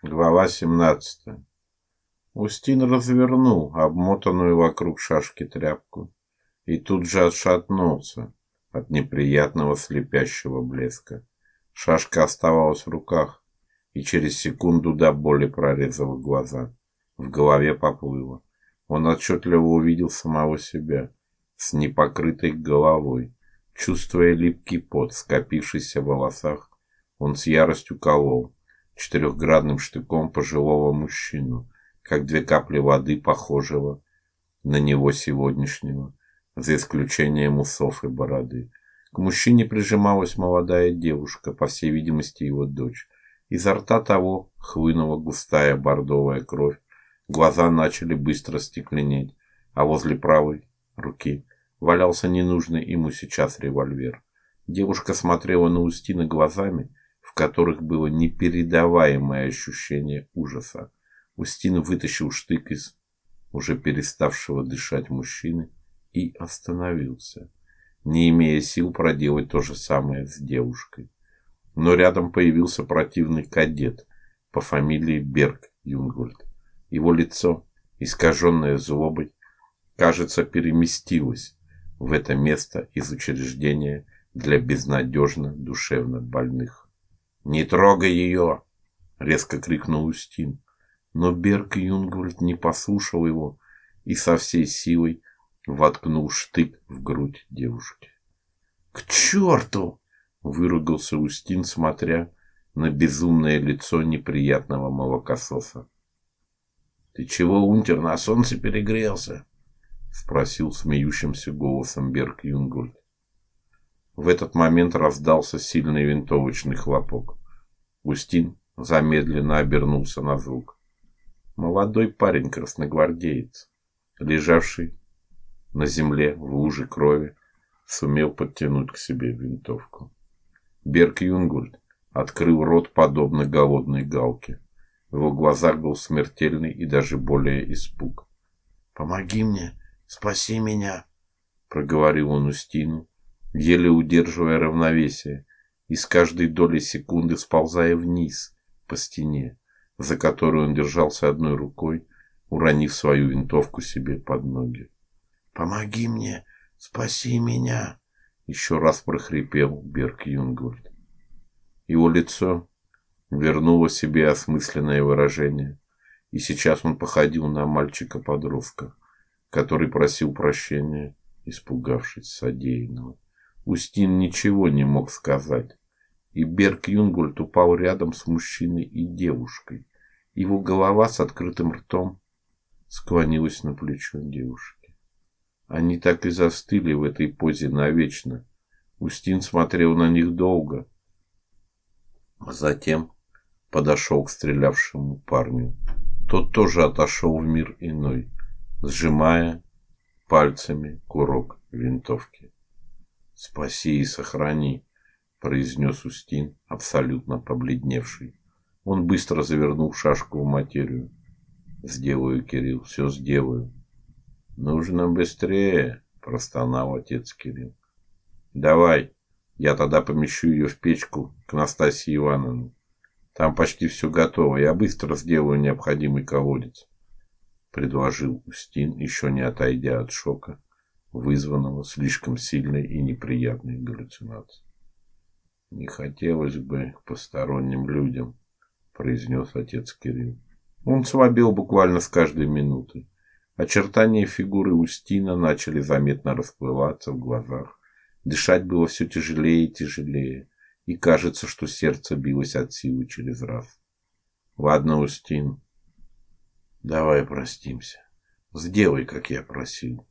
Глава 17. Устин развернул обмотанную вокруг шашки тряпку и тут же отшатнулся от неприятного слепящего блеска. Шашка оставалась в руках и через секунду до боли прорезала глаза. В голове поплыло. Он отчетливо увидел самого себя с непокрытой головой, чувствуя липкий пот, скопившийся в волосах. Он с яростью колол четырехградным штыком пожилого мужчину, как две капли воды, похожего на него сегодняшнего, за исключением усов и бороды. К мужчине прижималась молодая девушка, по всей видимости, его дочь. Изо рта того хлынула густая бордовая кровь. Глаза начали быстро стекленеть, а возле правой руки валялся ненужный ему сейчас револьвер. Девушка смотрела на Устина глазами, в которых было непередаваемое ощущение ужаса. Устин вытащил штык из уже переставшего дышать мужчины и остановился не имея сил проделать то же самое с девушкой. Но рядом появился противный кадет по фамилии Берг Юнгвальд. Его лицо, искаженное злобой, кажется, переместилось в это место из учреждения для безнадежно душевно больных. "Не трогай ее!» — резко крикнул Устин. Но Берг Юнгвальд не послушал его и со всей силой воткнул штык в грудь девушки. К черту! выругался Устин, смотря на безумное лицо неприятного молокососа. Ты чего, унтер, на солнце перегрелся? спросил смеющимся голосом Берг Юнгольд. В этот момент раздался сильный винтовочный хлопок. Устин замедленно обернулся на звук. Молодой парень красногвардеец, лежавший на земле в луже крови, сумел подтянуть к себе винтовку. Берг Юнгульд открыл рот подобно голодной галке. В его глазах был смертельный и даже более испуг. "Помоги мне, спаси меня", проговорил он Устину, еле удерживая равновесие и с каждой долей секунды сползая вниз по стене, за которую он держался одной рукой, уронив свою винтовку себе под ноги. Помоги мне, спаси меня, еще раз прохрипел Берг Юнгвальд. Его лицо вернуло себе осмысленное выражение, и сейчас он походил на мальчика-подростка, который просил прощения, испугавшись содеянного. Устин ничего не мог сказать, и Берг Юнгвальд упал рядом с мужчиной и девушкой. Его голова с открытым ртом склонилась на плечо девушки. Они так и застыли в этой позе навечно. Устин смотрел на них долго, а затем подошел к стрелявшему парню. Тот тоже отошел в мир иной, сжимая пальцами курок винтовки. "Спаси и сохрани", произнес Устин, абсолютно побледневший. Он быстро завернул шашку в материю. "Сделаю, Кирилл, все сделаю". Нужно быстрее, простонал отец Кирилл. Давай, я тогда помещу ее в печку к Настасье Ивановне. Там почти все готово. Я быстро сделаю необходимый колодец, предложил Устин, еще не отойдя от шока, вызванного слишком сильной и неприятной галлюцинацией. Не хотелось бы посторонним людям, произнес отец Кирилл. Он слабел буквально с каждой минутой. Очертания фигуры Устина начали заметно расплываться в глазах. Дышать было все тяжелее и тяжелее, и кажется, что сердце билось от силы через раз. Ладно, Устин. Давай простимся. Сделай, как я просил,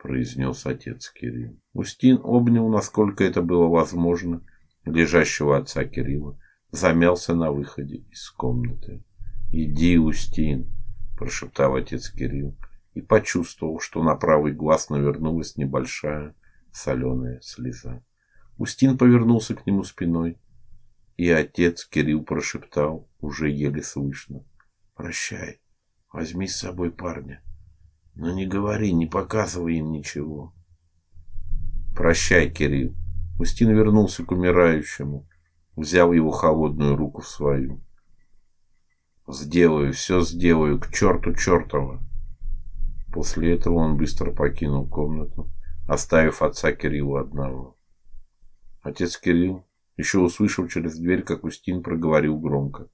произнес отец Кирилл. Устин обнял, насколько это было возможно, лежащего отца Кирилла, замялся на выходе из комнаты. Иди, Устин, прошептал отец Кирилл и почувствовал, что на правый глаз навернулась небольшая соленая слеза. Устин повернулся к нему спиной, и отец Кирилл прошептал, уже еле слышно: "Прощай. Возьми с собой парня. Но не говори, не показывай им ничего". "Прощай, Кирилл". Устин вернулся к умирающему, взял его холодную руку в свою. Сделаю, все сделаю, к черту чертова. После этого он быстро покинул комнату, оставив отца Кирилла одного. Отец Кирилл, еще услышав через дверь, как Устин проговорил громко: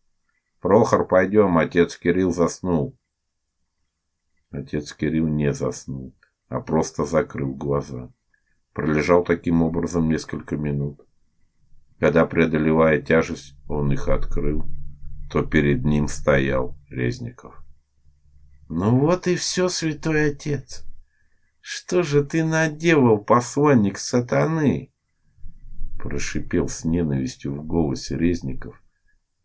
"Прохор, пойдем, отец Кирилл заснул". Отец Кирилл не заснул, а просто закрыл глаза. Пролежал таким образом несколько минут. Когда преодолевая тяжесть, он их открыл то перед ним стоял Резников. Ну вот и все, святой отец. Что же ты наделал, посланник сатаны? прошипел с ненавистью в голосе Резников,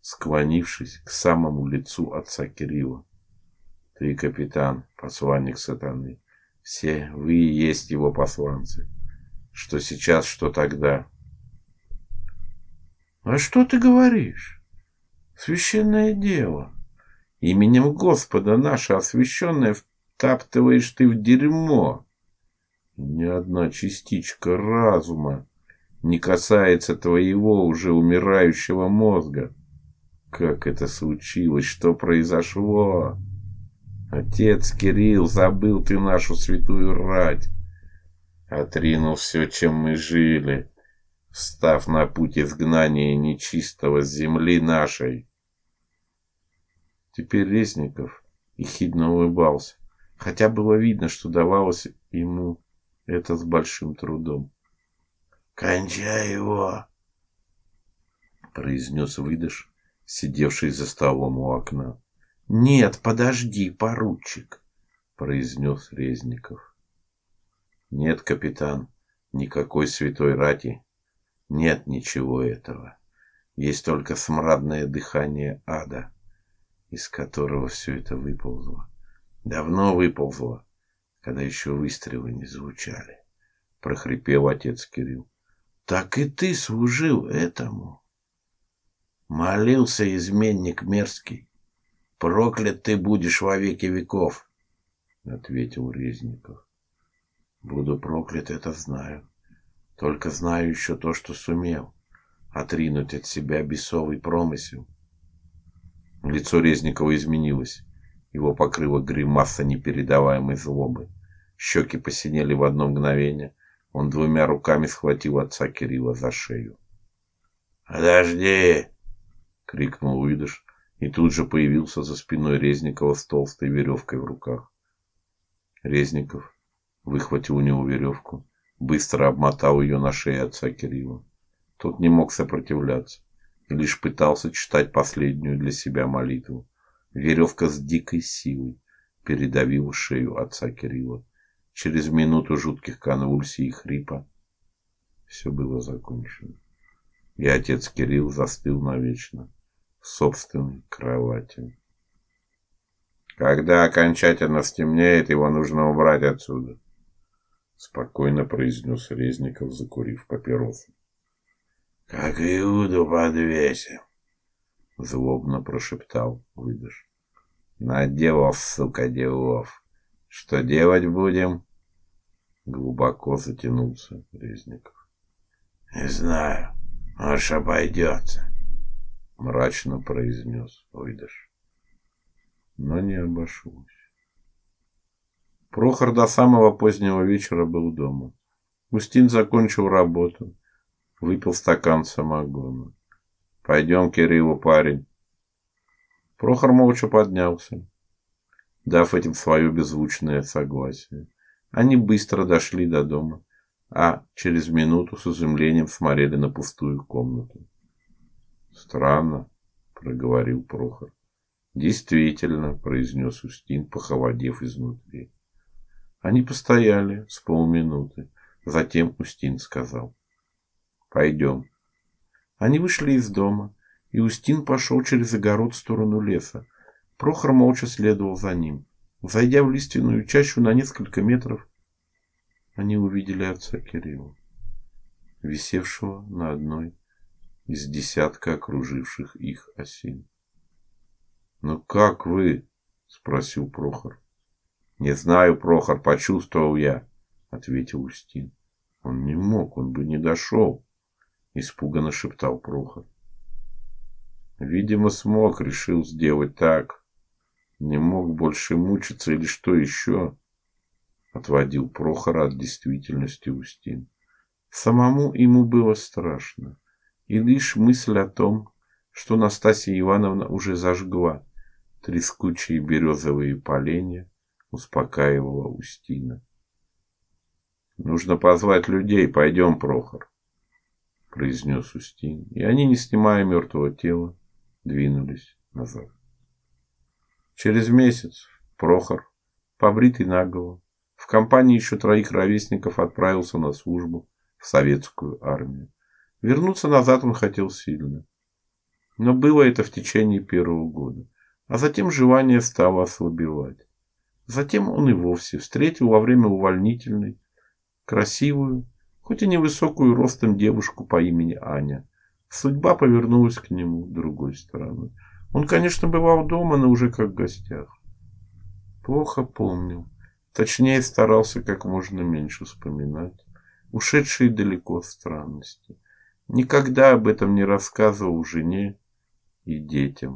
склонившись к самому лицу отца Кирилла. Ты капитан, посланник сатаны. Все вы и есть его посланцы. Что сейчас, что тогда. А что ты говоришь? Священное дело. Именем Господа наше освященное втаптываешь ты в дерьмо. Ни одна частичка разума не касается твоего уже умирающего мозга. Как это случилось? Что произошло? Отец Кирилл, забыл ты нашу святую рать. Отринул все, чем мы жили, встав на путь изгнания нечистого с земли нашей. Теперь Резников ехидно улыбался, хотя было видно, что давалось ему это с большим трудом. "Кончай его", произнес выдыш, сидевший за столом у окна. "Нет, подожди, поручик", произнес Резников. "Нет, капитан, никакой святой рати. Нет ничего этого. Есть только смрадное дыхание ада" из которого все это выползло. Давно выползло, когда еще выстрелы не звучали, прохрипел отец Кирилл. Так и ты служил этому. Молился изменник мерзкий. Проклят ты будешь во веки веков, ответил Резников. Буду проклят, это знаю. Только знаю еще то, что сумел отринуть от себя бесовый промысел Лицо Резникова изменилось. Его покрыла гримаса непередаваемой злобы. Щеки посинели в одно мгновение. Он двумя руками схватил отца Кирилла за шею. "Подожди!" крикнул Уидыш, и тут же появился за спиной Резникова с толстой веревкой в руках. Резников выхватил у него веревку, быстро обмотал ее на шее отца Кирилла. Тот не мог сопротивляться лишь пытался читать последнюю для себя молитву. Веревка с дикой силой передавила шею отца Кирилла. Через минуту жутких конвульсий и хрипа все было закончено. И отец Кирилл застыл навечно собственной кровати. Когда окончательно стемнеет, его нужно убрать отсюда, спокойно произнес Резников, закурив папиросу. Как Иуду подвесим, злобно прошептал выдыш. Наделал, сука, делов. Что делать будем? Глубоко затянулся Резников. Не знаю, аж обойдется, мрачно произнес выдыш. Но не обошлось. Прохор до самого позднего вечера был дома. Устин закончил работу выпил стакан самогона. Пойдем, Кириллу, парень. Прохор молча поднялся, дав этим свое беззвучное согласие. Они быстро дошли до дома, а через минуту с изумлением смотрели на пустую комнату. Странно, проговорил Прохор. Действительно, произнес Устин, похолодев изнутри. Они постояли с полминуты, затем Устин сказал: Пойдем. Они вышли из дома, и Устин пошел через огород в сторону леса. Прохор молча следовал за ним. Зайдя в лиственную чащу на несколько метров, они увидели отца Кирилла, висевшего на одной из десятка окруживших их осин. "Ну как вы?" спросил Прохор. "Не знаю, Прохор, почувствовал я", ответил Устин. Он не мог, он бы не дошел испуганно шептал Прохор. Видимо, смог, решил сделать так. Не мог больше мучиться или что еще? Отводил Прохора от действительности Устин. Самому ему было страшно, и лишь мысль о том, что Настасья Ивановна уже зажгла трескучие березовые поленья, успокаивала Устина. Нужно позвать людей, пойдем, Прохор, произнес Устин, и они, не снимая мертвого тела, двинулись назад. Через месяц Прохор, побритый наголо, в компании еще троих ровесников отправился на службу в советскую армию. Вернуться назад он хотел сильно. Но было это в течение первого года. А затем желание стало ослабевать. Затем он и вовсе встретил во время увольнительной красивую, хоть и невысокую ростом девушку по имени Аня. Судьба повернулась к нему другой стороной. Он, конечно, бывал дома, но уже как в гостях. Плохо помнил. Точнее, старался как можно меньше вспоминать. Ушедшие далеко странности. Никогда об этом не рассказывал жене и детям.